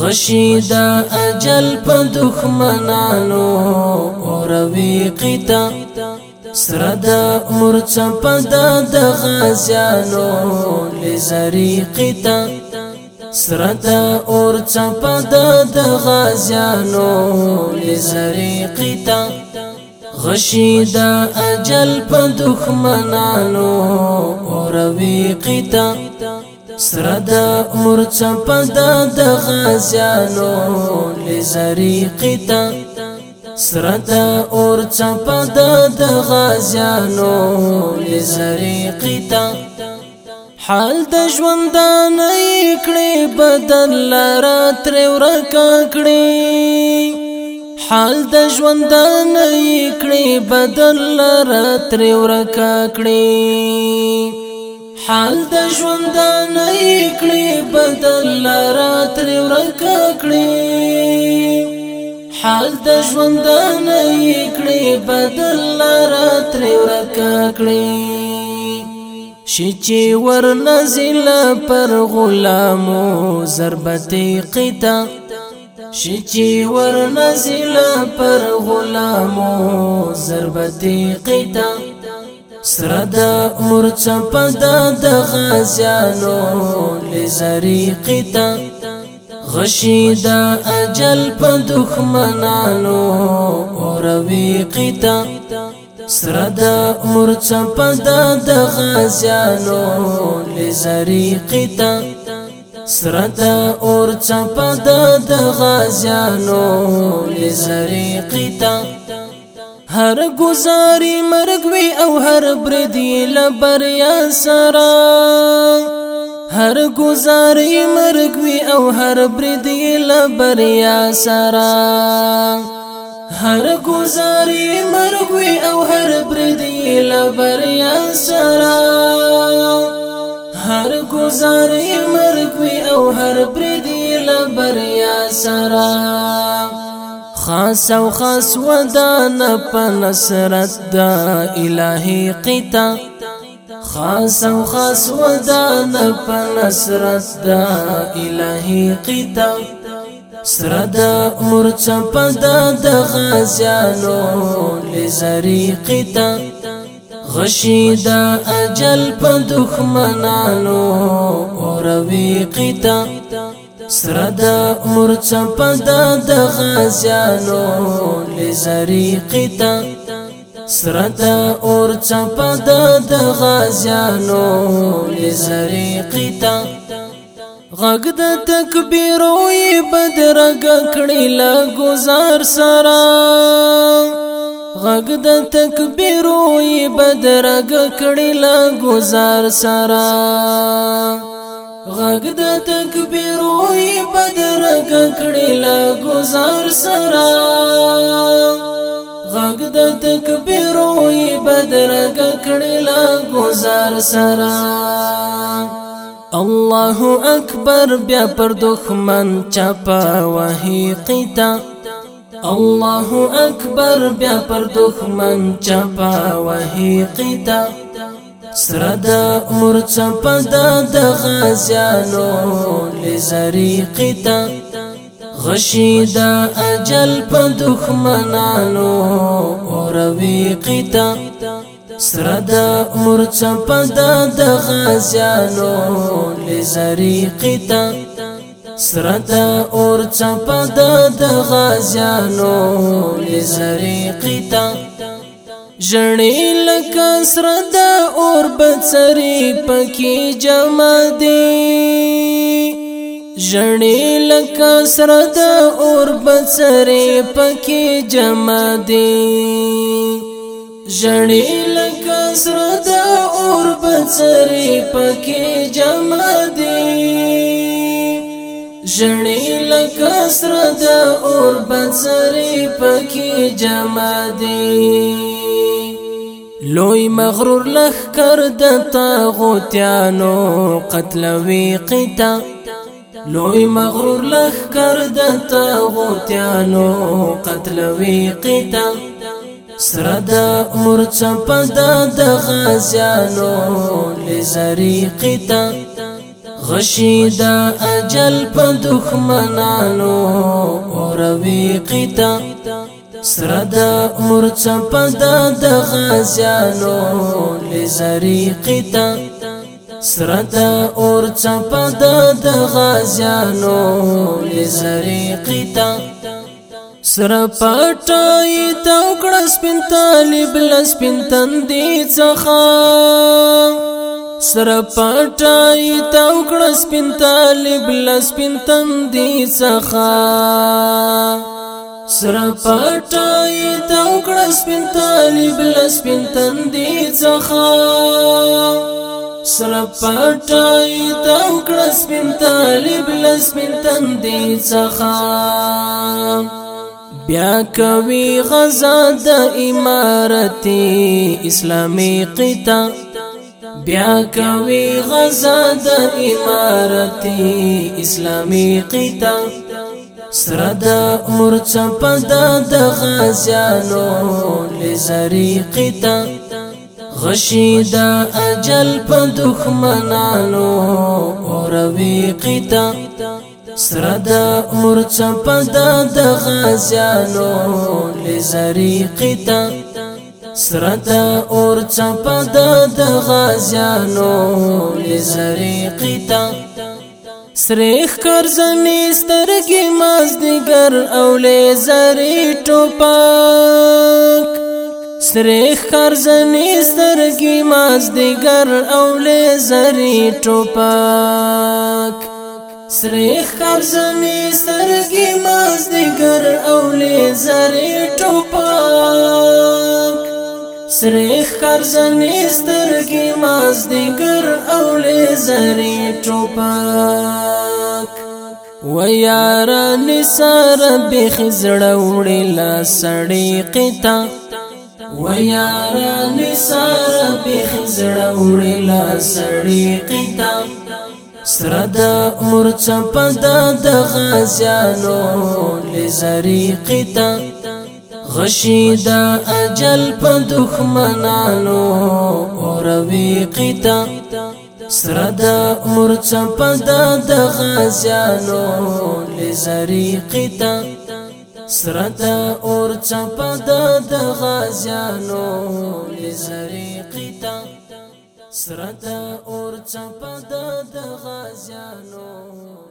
غشید اجل په دښمنانو اوروي قیتا سرد اور چپد د غزانو لزری قیتا سرد اور چپد د غزانو لزری قیتا غشید اجل په دښمنانو اوروي قیتا سره د اور چپدا د غازیانو لزری قتا سره د اور چپدا د غازیانو لزری قتا حال د ژوندان کړي بدل لرا تر ورکا کړي حال د ژوندان کړي بدل لرا تر ورکا کړي حال د ژوند نه کړی بدل را تر ورک کړی حال د ژوند نه کړی بدل را تر ورک کړی شچې ور نزل پر غلامو ضربتي قتا شچې ور نزل پر غلامو ضربتي قتا سره د اور چپه د غزانو لزری قتا غشید اجل په دښمنانو اور وی قتا سره د اور چپه د غزانو لزری قتا سره د اور چپه د غزانو لزری قتا هر گزاری مرګ وی او هر بردی لبریا سرا هر گزاری مرګ وی او هر بردی لبریا سرا هر گزاری مرګ وی او هر بردی لبریا سرا هر گزاری مرګ وی او هر بردی لبریا سرا خاص او خاص ودان په نصرت د الهي قتا خاص او خاص ودان په نصرت د الهي قتا سردا د مرچا په د غزانو لزري قتا غشي اجل په دښمنانو اوروي قتا سره د اور چپدا د غازیانو لزری قتا سره د اور چپدا د غازیانو لزری قتا غږ د تکبیر او بدرګ کړي لا گزار سره غږ د تکبیر او بدرګ کړي لا گزار سره غږ د تکبیر وې بدر ککړې لا گزار سرا غږ د تکبیر وې بدر ککړې لا گزار سرا الله اکبر بیا پر دښمن چپا وهي قتا الله اکبر بیا پر دښمن چپا وهي قتا سرد اور چپدا د غزانو لزری قتا غشید اجل په دښمنانو اور وی قتا سرد اور چپدا د غزانو لزری قتا سرد اور چپدا د غزانو لزری قتا جړې لکه سره د اور بڅري پکې جمع دي جړې لکه سره د اور بڅري پکې جمع دي جړې لکه سره د اور بڅري پکې جمع دي جړې لکه سره د اور بڅري پکې جمع دي لوی مغرور لخر د تاغوتیانو قتلوي قتا لوی مغرور لخر د تاغوتیانو قتلوي قتا سره د اور چپد د غازیانو لزری قتا غشی د اجل په دښمنانو اوروي قتا سردا اور چپدا د غزانو لزریقتا سردا اور چپدا د غزانو لزریقتا سر پټای تا وکړه سپین طالب لس سپین تندې څخه سر پټای تا وکړه سپین طالب لس سپین تندې څخه سرا پټای دا وکړه سپین طالب لسپین تندې څخه سرا پټای دا وکړه سپین طالب لسپین تندې څخه بیا کوي غزا د امارتي اسلامي قتا بیا کوي غزا د امارتي اسلامي قتا سره د اور چپه د غازیانو لزری قتا غشی د اجل په دښمنانو اوروي قتا سره د اور چپه د غازیانو لزری قتا سره د اور چپه د غازیانو لزری قتا سریخ کر زنی سترګې مازدګر او لې زری ټوپک سریخ کر زنی سترګې مازدګر او لې زری ټوپک سریخ کر زنی سترګې مازدګر او لې زری ټوپک سریخ کرزنی سترگی ماز دیگر اولی زری ټوپک و یاران سره بخ زړوړی لا سړی قتا و یاران سره بخ زړوړی لا سړی قتا سره د اور چپدا د غزانو لزری قتا غشید اجل په دښمنانو اوروي قیتا سرد اور چپد د غازانو لزری قیتا سرد اور چپد د غازانو لزری قیتا سرد اور چپد د غازانو